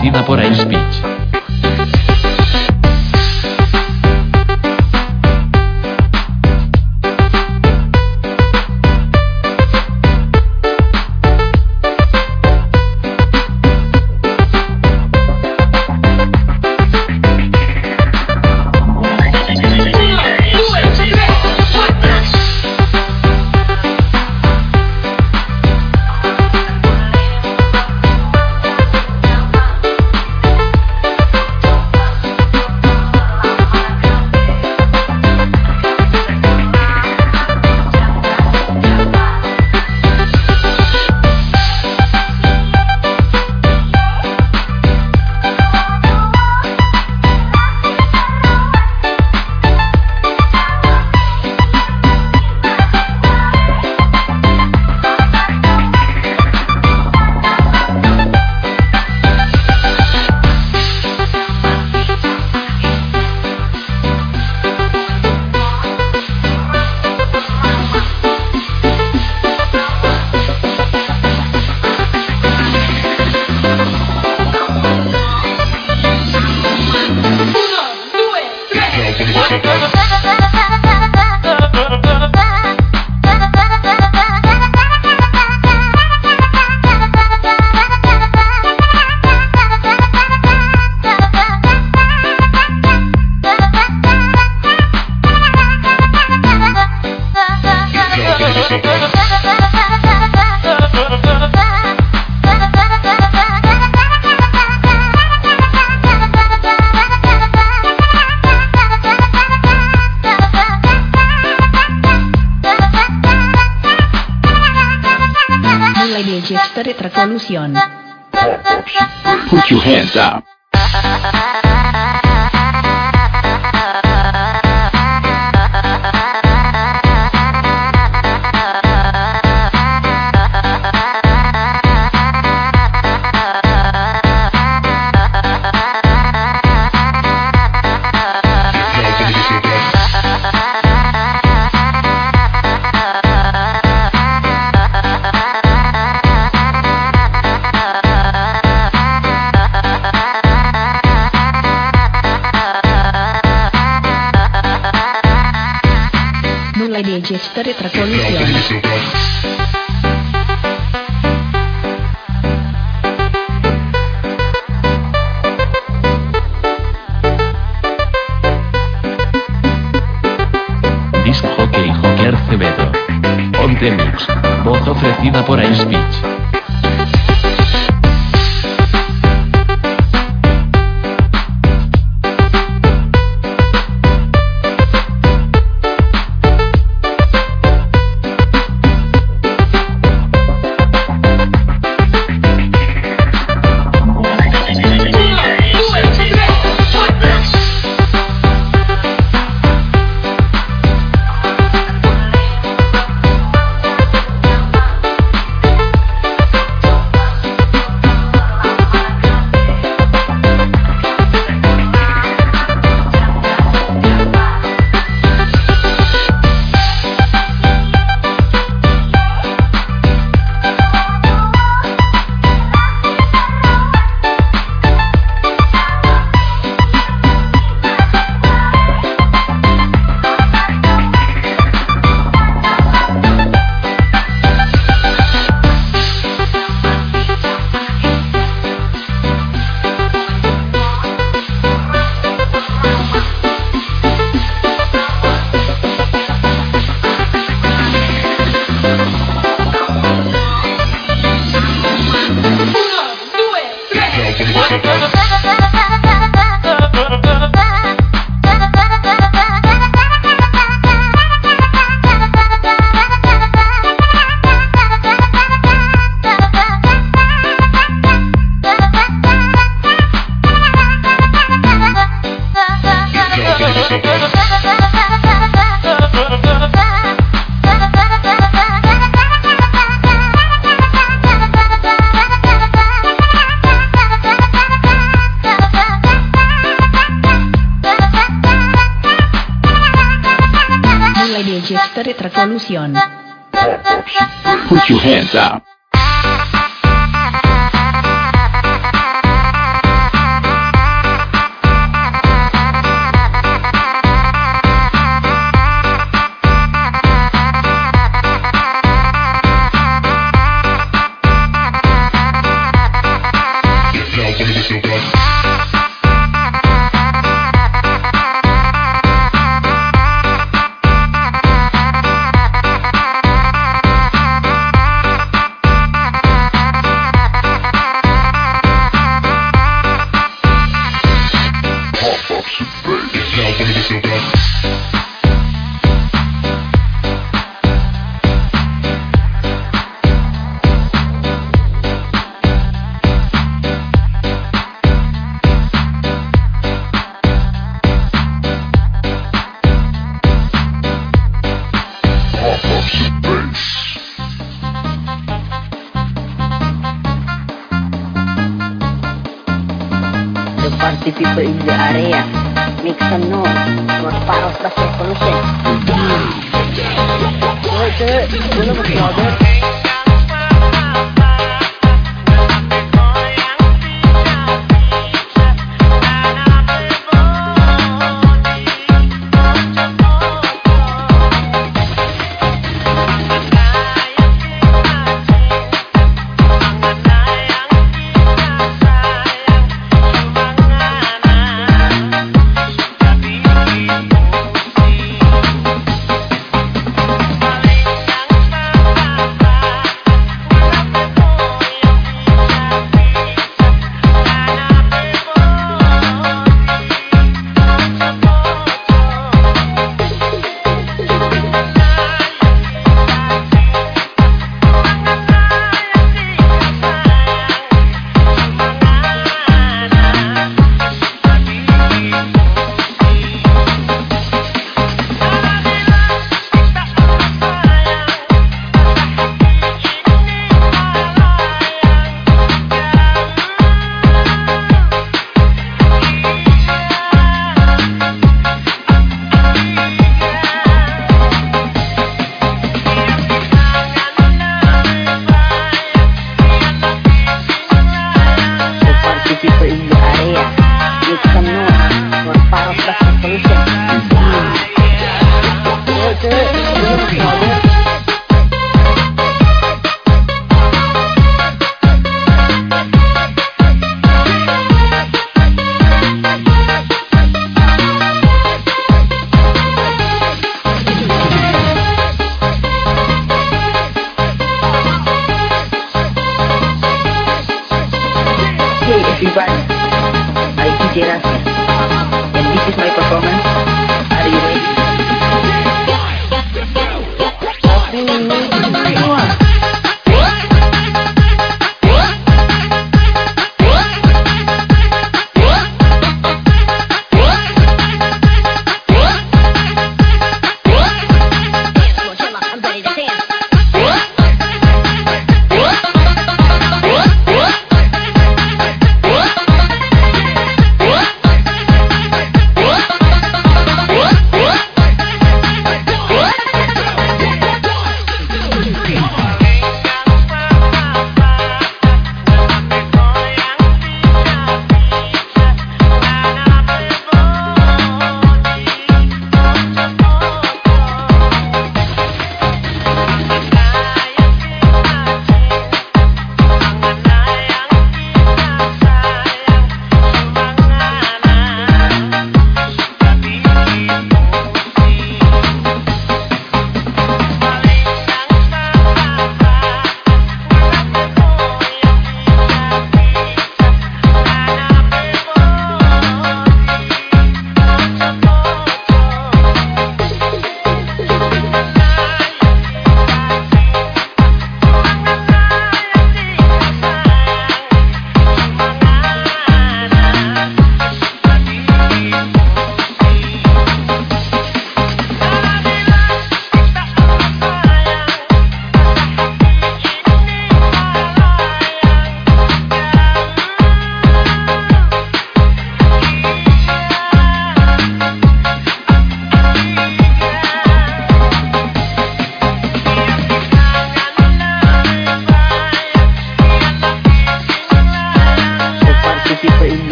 encima por ahí. Busca retrasolución. Put your hands up. Mulai Digester Revolution. Disc Hockey Hockey Acevedo. Ponte Mix. Voz ofrecida por iSpeech. Put your hands up. party people in the area. Make some noise. Work powers the pollution. Do it, do it. Do.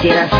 quisieras